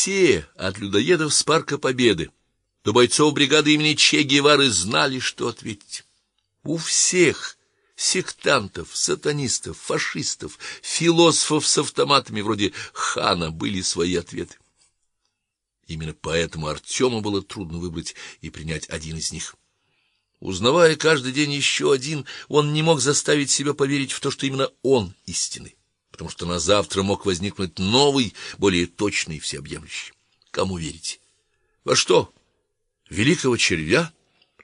Все, от людоедов с парка Победы до бойцов бригады имени Че Гевары, знали, что ответить. У всех сектантов, сатанистов, фашистов, философов с автоматами вроде Хана были свои ответы. Именно поэтому Артему было трудно выбрать и принять один из них. Узнавая каждый день еще один, он не мог заставить себя поверить в то, что именно он истинный, потому что на завтра мог возникнуть новый, более точный всеобъемлющий. Кому верить? Во что? Великого червя?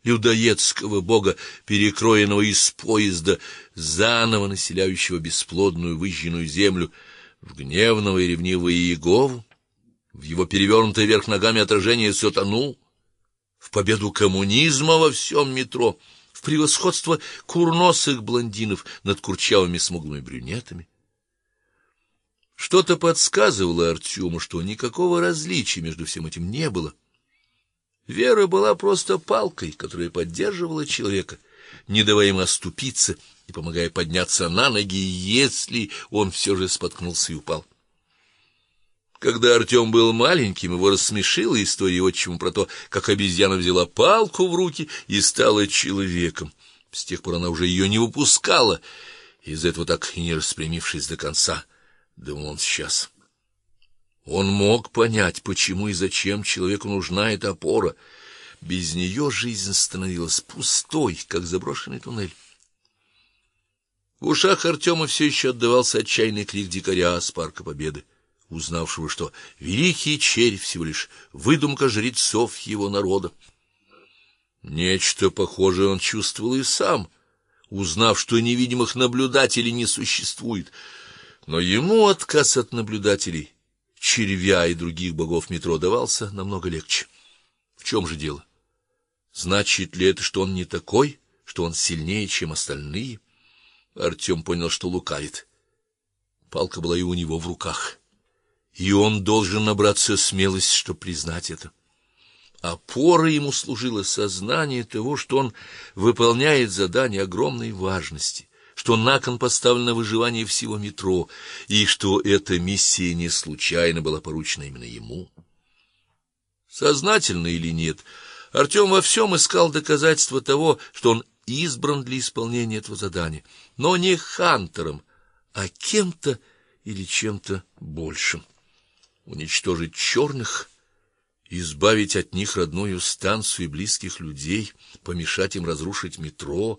людоедского бога, перекроенного из поезда, заново населяющего бесплодную выжженную землю, в гневного и ревнивого Иегову, в его перевернутое вверх ногами отражение сатану, в победу коммунизма во всем метро, в превосходство курносых блондинов над курчавыми смуглыми брюнетами. Что-то подсказывало Артему, что никакого различия между всем этим не было. Вера была просто палкой, которая поддерживала человека, не давая ему оступиться и помогая подняться на ноги, если он все же споткнулся и упал. Когда Артем был маленьким, его рассмешила история отчима про то, как обезьяна взяла палку в руки и стала человеком. С тех пор она уже ее не выпускала, из этого так и не распрямившись до конца, думал он сейчас. Он мог понять, почему и зачем человеку нужна эта опора. Без нее жизнь становилась пустой, как заброшенный туннель. В ушах Артема все еще отдавался отчаянный крик дикаря с парка Победы, узнавшего, что великий червь всего лишь выдумка жрецов его народа. Нечто похожее он чувствовал и сам, узнав, что невидимых наблюдателей не существует. Но ему отказ от наблюдателей червя и других богов метро давался намного легче. В чем же дело? Значит ли это, что он не такой, что он сильнее, чем остальные? Артем понял, что лукавит. Палка была и у него в руках, и он должен набраться смелости, чтобы признать это. Опорой ему служило сознание того, что он выполняет задание огромной важности, что на кон поставлено выживание всего метро, и что эта миссия не случайно была поручена именно ему. Сознательно или нет, Артем во всем искал доказательства того, что он избран для исполнения этого задания, но не хантером, а кем-то или чем-то большим. Уничтожить черных, избавить от них родную станцию и близких людей, помешать им разрушить метро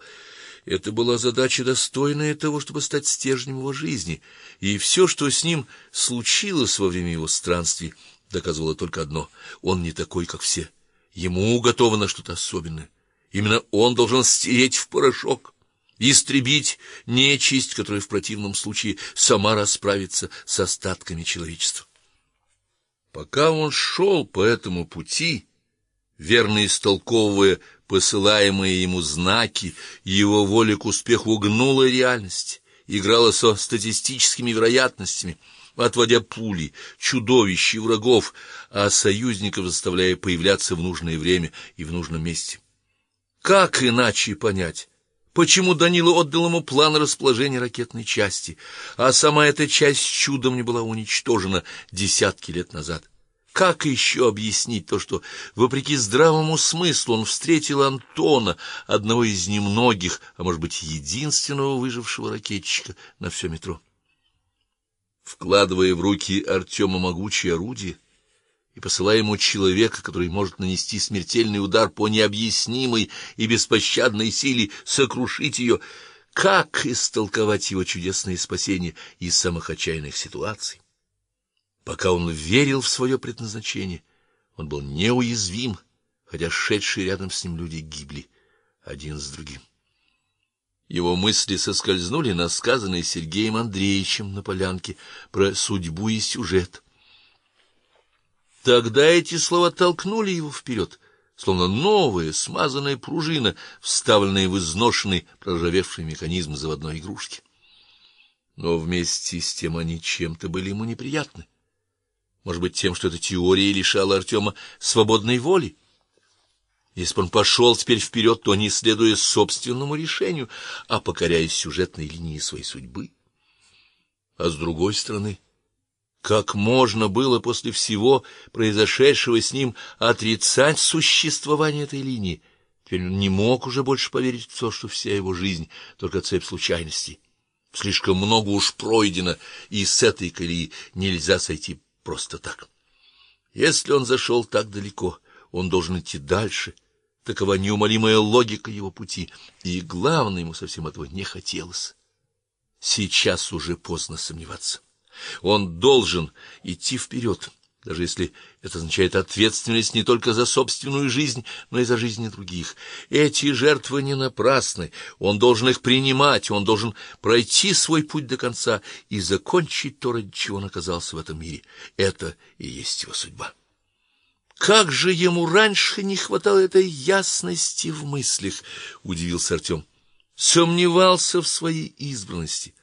это была задача достойная того, чтобы стать стержнем его жизни, и все, что с ним случилось во время его странствий, доказывало только одно: он не такой, как все. Ему уготовано что-то особенное. Именно он должен стереть в порошок, истребить нечисть, которая в противном случае сама расправится с остатками человечества. Пока он шел по этому пути, верно истолковывая посылаемые ему знаки, его воля к успеху гнула реальность, играла со статистическими вероятностями, отводя пули, чудовищ и врагов, а союзников заставляя появляться в нужное время и в нужном месте. Как иначе понять? Почему Данила отдал ему план расположения ракетной части, а сама эта часть чудом не была уничтожена десятки лет назад? Как еще объяснить то, что вопреки здравому смыслу он встретил Антона, одного из немногих, а может быть, единственного выжившего ракетчика на все метро? Вкладывая в руки Артема могучее орудие и посылая ему человека, который может нанести смертельный удар по необъяснимой и беспощадной силе, сокрушить ее, как истолковать его чудесное спасение из самых отчаянных ситуаций? Пока он верил в свое предназначение, он был неуязвим, хотя шедшие рядом с ним люди гибли один с другим. Его мысли соскользнули на сказанное Сергеем Андреевичем на полянке про судьбу и сюжет. Тогда эти слова толкнули его вперед, словно новая смазанная пружина, вставленная в изношенный проржавевший механизм заводной игрушки. Но вместе с тем они чем-то были ему неприятны. Может быть, тем, что эта теория лишала Артема свободной воли? Если бы он пошел теперь вперед, то не следуя собственному решению, а покоряясь сюжетной линии своей судьбы. А с другой стороны, Как можно было после всего произошедшего с ним отрицать существование этой линии? Теперь он не мог уже больше поверить в то, что вся его жизнь только цепь случайностей. Слишком много уж пройдено, и с этой колеи нельзя сойти просто так. Если он зашел так далеко, он должен идти дальше. Такова неумолимая логика его пути, и главное ему совсем этого не хотелось. Сейчас уже поздно сомневаться. Он должен идти вперед, даже если это означает ответственность не только за собственную жизнь, но и за жизни других. Эти жертвы не напрасны. Он должен их принимать, он должен пройти свой путь до конца и закончить то, ради чего он оказался в этом мире. Это и есть его судьба. Как же ему раньше не хватало этой ясности в мыслях, удивился Артем. Сомневался в своей избранности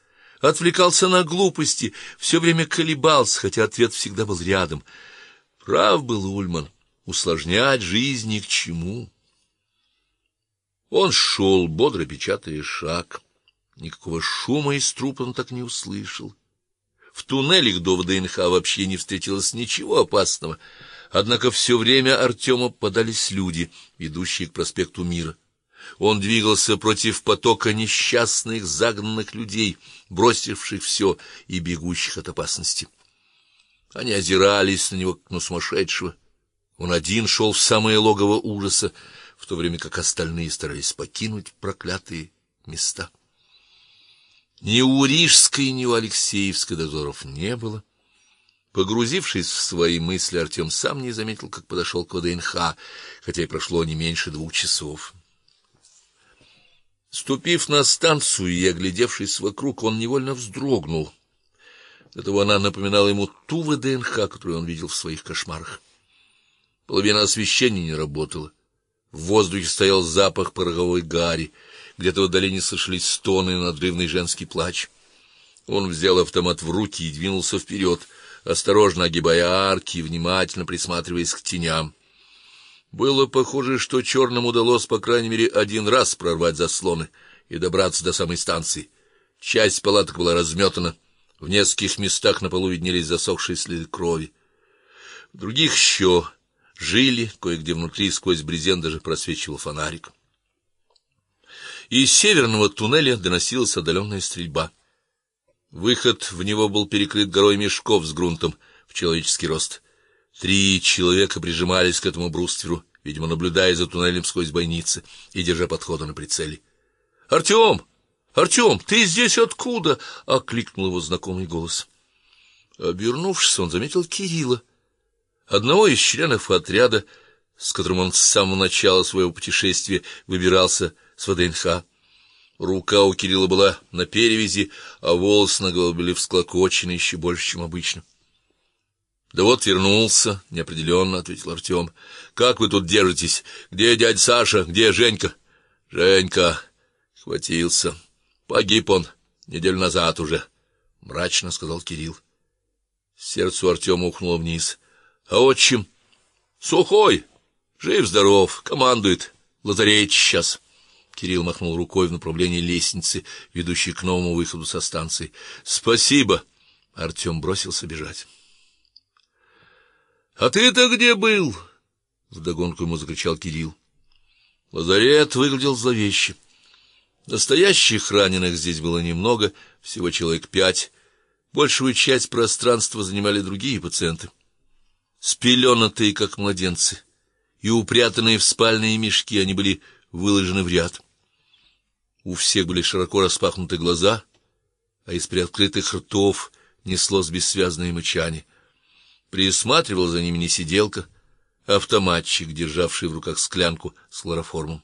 отвлекался на глупости, все время колебался, хотя ответ всегда был рядом. Прав был Ульман, усложнять жизнь ни к чему. Он шел, бодро печатая шаг. Никакого шума из трупа он так не услышал. В туннелях до ВДНХ вообще не встретилось ничего опасного. Однако все время Артема подались люди, идущие к проспекту Мира. Он двигался против потока несчастных, загнанных людей, бросивших все и бегущих от опасности. Они озирались на него, как на сумасшедшего. Он один шел в самое логово ужаса, в то время как остальные старались покинуть проклятые места. Ни у Рижской, ни у Алексеевской дозоров не было. Погрузившись в свои мысли, Артем сам не заметил, как подошел к ВДНХ, хотя и прошло не меньше двух часов. Ступив на станцию и оглядевшись вокруг, он невольно вздрогнул. До того она напоминала ему ту ВДНХ, которую он видел в своих кошмарах. Половина освещения не работала. В воздухе стоял запах пороховой гари, где-то в долине слышались стоны и надрывный женский плач. Он взял автомат в руки и двинулся вперед, осторожно огибая арки и внимательно присматриваясь к теням. Было похоже, что черным удалось по крайней мере один раз прорвать заслоны и добраться до самой станции. Часть палаток была разметана, в нескольких местах на полу виднелись засохшие следы крови. В других еще жили, кое-где внутри сквозь брезент даже просвечивал фонарик. Из северного туннеля доносилась отдаленная стрельба. Выход в него был перекрыт горой мешков с грунтом в человеческий рост. Три человека прижимались к этому брустверу, видимо, наблюдая за туннелем сквозь бойницы и держа подходы на прицеле. Артем! Артем, ты здесь откуда? окликнул его знакомый голос. Обернувшись, он заметил Кирилла, одного из членов отряда, с которым он с самого начала своего путешествия выбирался с ВДНХ. Рука у Кирилла была на перевязи, а волосы на голове были всклокочены еще больше, чем обычно. Да вот вернулся, неопределенно ответил Артем. Как вы тут держитесь? Где дядя Саша? Где Женька? Женька хватился. Погиб он неделю назад уже, мрачно сказал Кирилл. Сердце Артема ухнуло вниз. А отчим сухой, жив здоров, командует. Лазарет сейчас. Кирилл махнул рукой в направлении лестницы, ведущей к новому выходу со станции. Спасибо. Артем бросился бежать. А ты-то где был? вдогонку ему закричал Кирилл. Лазарет выглядел зловеще. Настоящих раненых здесь было немного, всего человек пять. Большую часть пространства занимали другие пациенты. Спеленатые, как младенцы, и упрятанные в спальные мешки, они были выложены в ряд. У всех были широко распахнуты глаза, а из приоткрытых ртов неслось бессвязное мычание. Присматривал за ними не сиделка, а автоматчик, державший в руках склянку с хлороформом.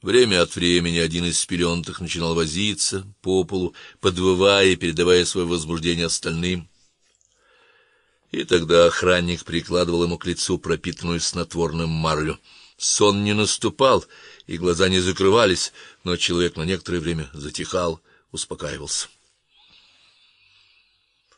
Время от времени один из спеленутых начинал возиться по полу, подвывая и передавая свое возбуждение остальным. И тогда охранник прикладывал ему к лицу пропитанную снотворным марлю. Сон не наступал, и глаза не закрывались, но человек на некоторое время затихал, успокаивался.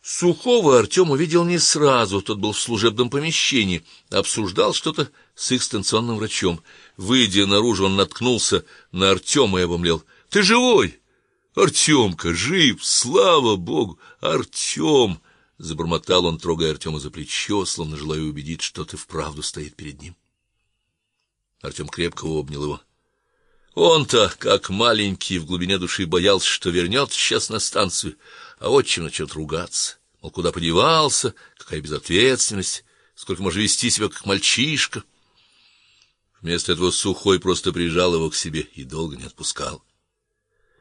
Сухого Артем увидел не сразу, тот был в служебном помещении, обсуждал что-то с их станционным врачом. Выйдя наружу, он наткнулся на Артема и обомлел. Ты живой? Артемка жив, слава богу. Артем!» — забормотал он, трогая Артема за плечо, словно желая убедить, что ты вправду стоит перед ним. Артем крепко обнял его. Он-то, как маленький, в глубине души боялся, что вернется сейчас на станцию, а отчим начнет ругаться. Мол, куда подевался, какая безответственность, сколько можно вести себя как мальчишка. Вместо этого Сухой просто прижал его к себе и долго не отпускал.